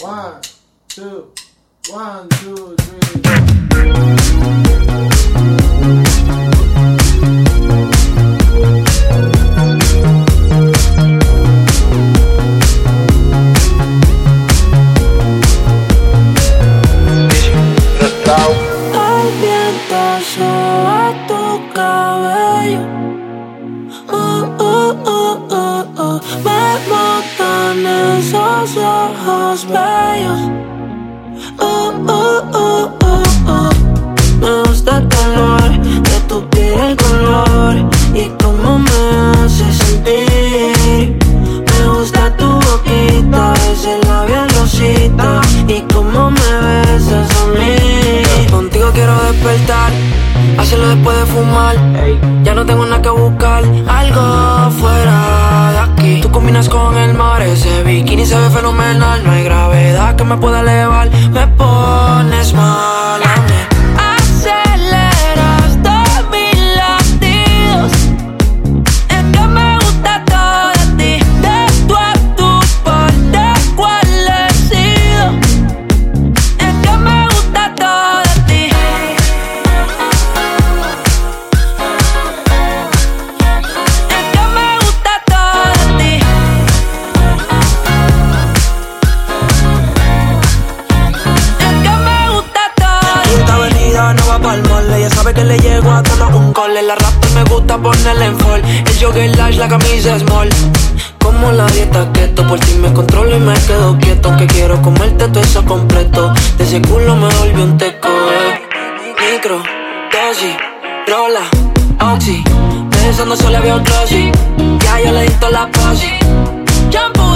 One, two, one, two, three. Bellos. Uh, uh, uh, uh, uh. Me gusta el color de tu piel, color y cómo me hace sentir. Me gusta tu boquita, ese labial rosita y cómo me besas a mí. Contigo quiero despertar, hacerlo después de fumar. Ya no tengo nada que buscar, algo fuera de aquí. Combinas con el mar, ese bikini se ve fenomenal. No hay gravedad que me pueda elevar, me cole La rap me gusta ponerle en fall. El jogger large, la camisa small. Como la dieta keto Por ti me controlo y me quedo quieto. Que quiero comerte todo eso completo. De ese culo me volvió un teco eh. Micro, dosis, rola, oxi. Pensando solo veo glossy Ya yo le di toda la posi. Shampoo